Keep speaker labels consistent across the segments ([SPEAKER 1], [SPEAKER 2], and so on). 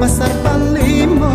[SPEAKER 1] Pasar Palimo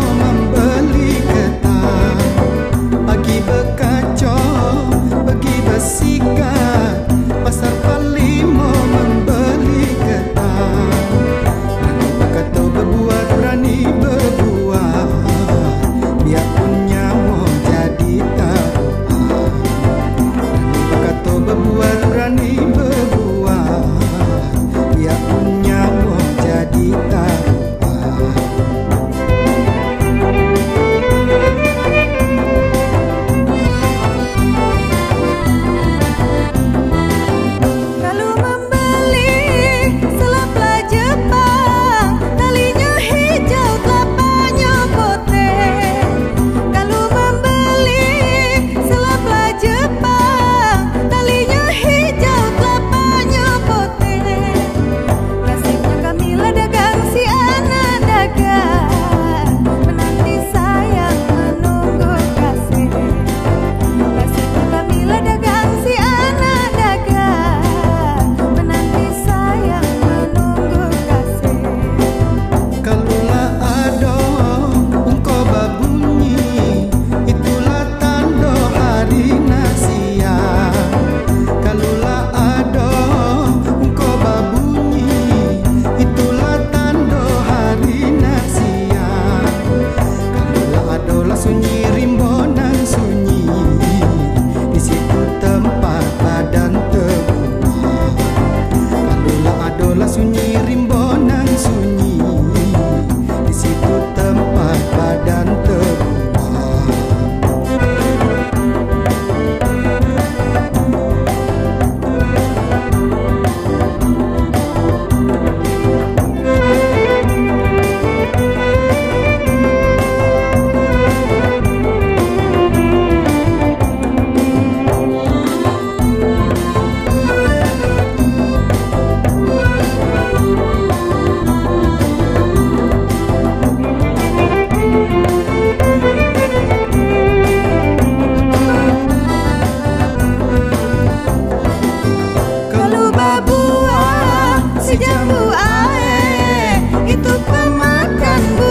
[SPEAKER 2] itu pemakanmu